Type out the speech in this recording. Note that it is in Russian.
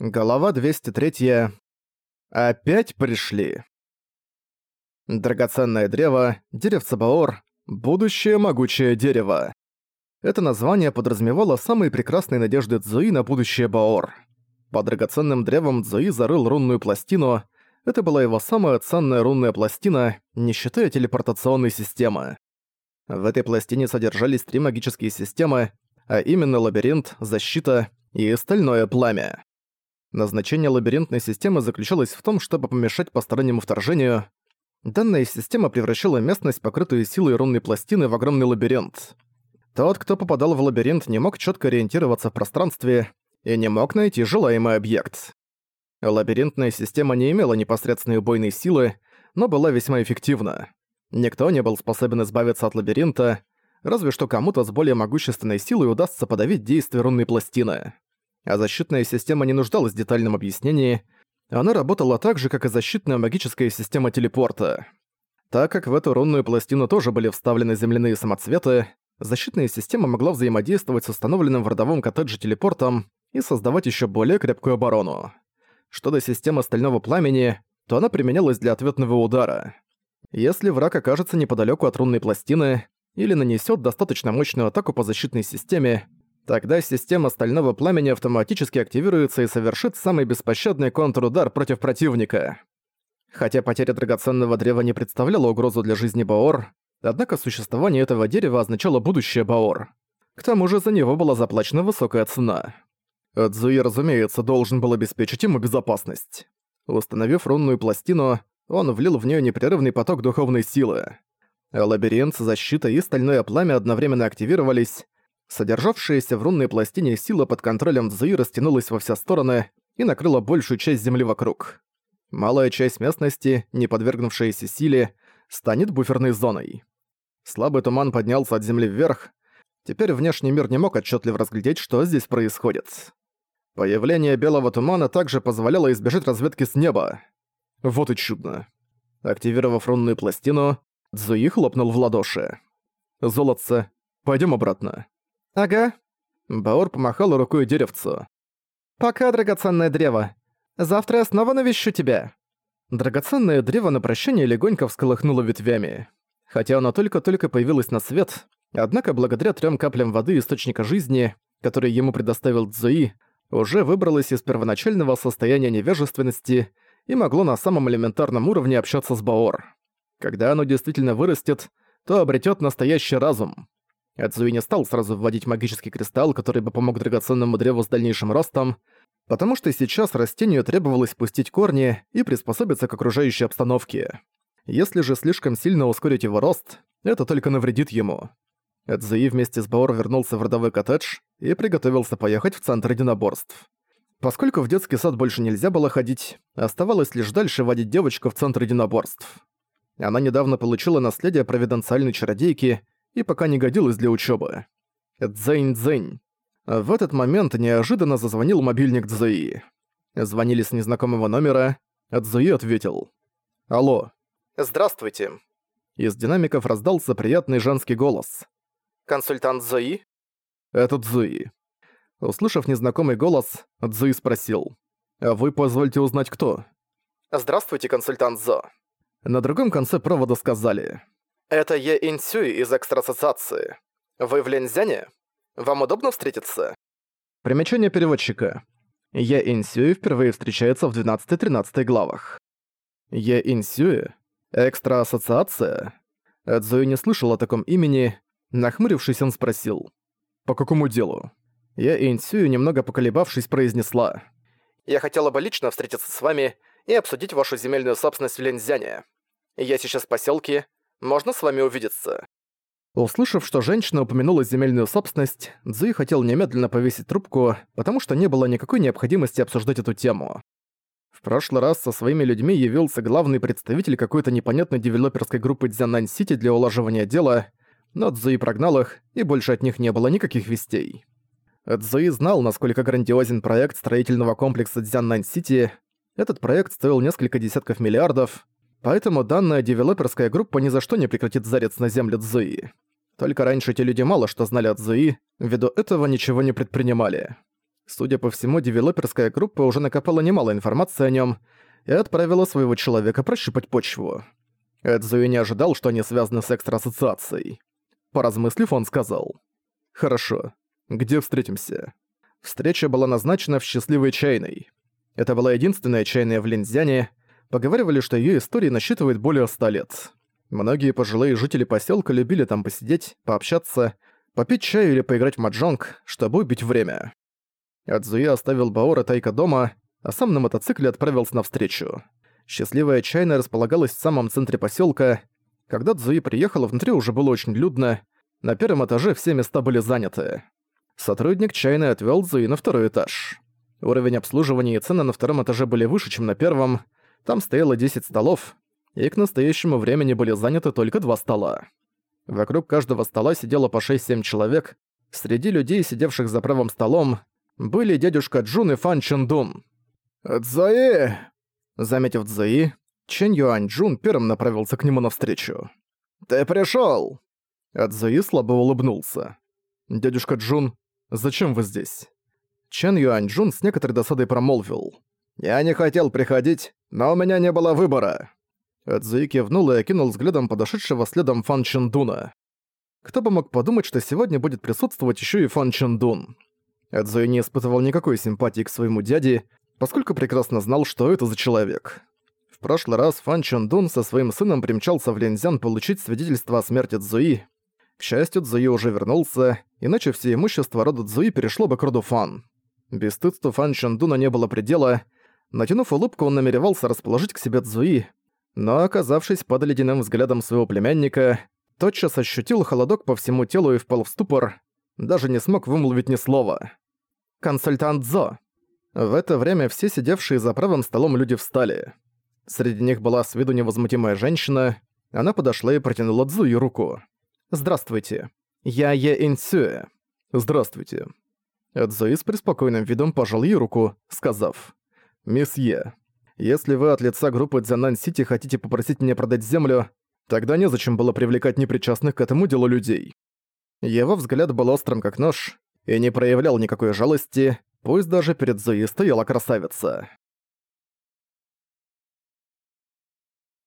Голова 203. Опять пришли. Драгоценное древо, деревце Баор, будущее могучее дерево. Это название подразумевало самые прекрасные надежды Цзуи на будущее Баор. Под драгоценным древом Цзуи зарыл рунную пластину. Это была его самая ценная рунная пластина, не считая телепортационной системы. В этой пластине содержались три магические системы, а именно лабиринт, защита и стальное пламя. Назначение лабиринтной системы заключалось в том, чтобы помешать постороннему вторжению. Данная система превращала местность, покрытую силой рунной пластины, в огромный лабиринт. Тот, кто попадал в лабиринт, не мог четко ориентироваться в пространстве и не мог найти желаемый объект. Лабиринтная система не имела непосредственной убойной силы, но была весьма эффективна. Никто не был способен избавиться от лабиринта, разве что кому-то с более могущественной силой удастся подавить действие рунной пластины а защитная система не нуждалась в детальном объяснении, она работала так же, как и защитная магическая система телепорта. Так как в эту рунную пластину тоже были вставлены земляные самоцветы, защитная система могла взаимодействовать с установленным в родовом коттедже телепортом и создавать еще более крепкую оборону. Что до системы стального пламени, то она применялась для ответного удара. Если враг окажется неподалеку от рунной пластины или нанесет достаточно мощную атаку по защитной системе, Тогда система стального пламени автоматически активируется и совершит самый беспощадный контрудар против противника. Хотя потеря драгоценного древа не представляла угрозу для жизни Баор, однако существование этого дерева означало будущее Баор. К тому же за него была заплачена высокая цена. Цзуи, разумеется, должен был обеспечить ему безопасность. Установив рунную пластину, он влил в нее непрерывный поток духовной силы. Лабиринт, защита и стальное пламя одновременно активировались, Содержавшаяся в рунной пластине сила под контролем Цзуи растянулась во все стороны и накрыла большую часть земли вокруг. Малая часть местности, не подвергнувшаяся силе, станет буферной зоной. Слабый туман поднялся от земли вверх. Теперь внешний мир не мог отчетливо разглядеть, что здесь происходит. Появление белого тумана также позволяло избежать разведки с неба. Вот и чудно. Активировав рунную пластину, Цзуи хлопнул в ладоши. «Золотце, пойдем обратно». «Ага». Баор помахал рукой деревцу. «Пока, драгоценное древо. Завтра я снова навещу тебя». Драгоценное древо на прощание легонько всколыхнуло ветвями. Хотя оно только-только появилось на свет, однако благодаря трем каплям воды источника жизни, который ему предоставил Цзуи, уже выбралось из первоначального состояния невежественности и могло на самом элементарном уровне общаться с Баор. Когда оно действительно вырастет, то обретет настоящий разум. Эдзуи не стал сразу вводить магический кристалл, который бы помог драгоценному древу с дальнейшим ростом, потому что сейчас растению требовалось пустить корни и приспособиться к окружающей обстановке. Если же слишком сильно ускорить его рост, это только навредит ему. Эдзуи вместе с Баор вернулся в родовой коттедж и приготовился поехать в центр единоборств. Поскольку в детский сад больше нельзя было ходить, оставалось лишь дальше водить девочку в центр единоборств. Она недавно получила наследие провиденциальной чародейки и пока не годилась для учебы. Дзэнь-дзэнь. В этот момент неожиданно зазвонил мобильник Цзуи. Звонили с незнакомого номера, а Цзуи ответил. «Алло». «Здравствуйте». Из динамиков раздался приятный женский голос. «Консультант Цзуи?» «Это Цзуи». Услышав незнакомый голос, Цзуи спросил. «А вы позвольте узнать, кто?» «Здравствуйте, консультант Зо». На другом конце провода сказали. «Это Е Инсюй из Экстрасоциации. Вы в Лензяне? Вам удобно встретиться?» Примечание переводчика. Е Инсюй впервые встречается в 12-13 главах. Е Инсюй? Экстра-ассоциация? Эдзуи не слышал о таком имени. Нахмурившись, он спросил. «По какому делу?» Е Инсюй, немного поколебавшись, произнесла. «Я хотела бы лично встретиться с вами и обсудить вашу земельную собственность в Лензяне. Я сейчас в посёлке, можно с вами увидеться?» Услышав, что женщина упомянула земельную собственность, Цзуи хотел немедленно повесить трубку, потому что не было никакой необходимости обсуждать эту тему. В прошлый раз со своими людьми явился главный представитель какой-то непонятной девелоперской группы Дзяннань-Сити для улаживания дела, но Цзуи прогнал их, и больше от них не было никаких вестей. Цзуи знал, насколько грандиозен проект строительного комплекса Дзяннань-Сити. Этот проект стоил несколько десятков миллиардов, Поэтому данная девелоперская группа ни за что не прекратит зарец на земле Цзуи. Только раньше те люди мало что знали о Цзуи, ввиду этого ничего не предпринимали. Судя по всему, девелоперская группа уже накопала немало информации о нем и отправила своего человека прощупать почву. Эдзуи не ожидал, что они связаны с экстра-ассоциацией. Поразмыслив, он сказал. «Хорошо. Где встретимся?» Встреча была назначена в счастливой чайной. Это была единственная чайная в Линзяне. Поговаривали, что её история насчитывает более ста лет. Многие пожилые жители поселка любили там посидеть, пообщаться, попить чаю или поиграть в маджонг, чтобы убить время. Адзуи оставил Баора Тайка дома, а сам на мотоцикле отправился навстречу. Счастливая чайная располагалась в самом центре поселка. Когда Цзуи приехала, внутри уже было очень людно. На первом этаже все места были заняты. Сотрудник чайной отвел Цзуи на второй этаж. Уровень обслуживания и цены на втором этаже были выше, чем на первом. Там стояло 10 столов, и к настоящему времени были заняты только два стола. Вокруг каждого стола сидело по 6-7 человек. Среди людей, сидевших за правым столом, были дядюшка Джун и Фан Чендун. «Цзои!» Заметив Цзои, Чэнь Юань Джун первым направился к нему навстречу. «Ты пришёл!» Цзои слабо улыбнулся. «Дядюшка Джун, зачем вы здесь?» Чен Юань Джун с некоторой досадой промолвил. «Я не хотел приходить, но у меня не было выбора». Цзуи кивнул и окинул взглядом подошедшего следом Фан Чендуна. Кто бы мог подумать, что сегодня будет присутствовать еще и Фан Чендун. Цзуи не испытывал никакой симпатии к своему дяде, поскольку прекрасно знал, что это за человек. В прошлый раз Фан Чендун со своим сыном примчался в Линзян получить свидетельство о смерти Цзуи. К счастью, Цзуи уже вернулся, иначе все имущество рода Цзуи перешло бы к роду Фан. Бесстыдству Фан Чендуна не было предела. Натянув улыбку, он намеревался расположить к себе Цзуи, но, оказавшись под ледяным взглядом своего племянника, тотчас ощутил холодок по всему телу и впал в ступор, даже не смог вымолвить ни слова. «Консультант Зо!» В это время все сидевшие за правым столом люди встали. Среди них была с виду невозмутимая женщина, она подошла и протянула Цзуи руку. «Здравствуйте. Я Е Инсюэ». «Здравствуйте». Цзуи с преспокойным видом пожал ей руку, сказав «Мисс Е, если вы от лица группы Дзянань-Сити хотите попросить меня продать землю, тогда незачем было привлекать непричастных к этому делу людей». Его взгляд был острым как нож и не проявлял никакой жалости, пусть даже перед Зои стояла красавица.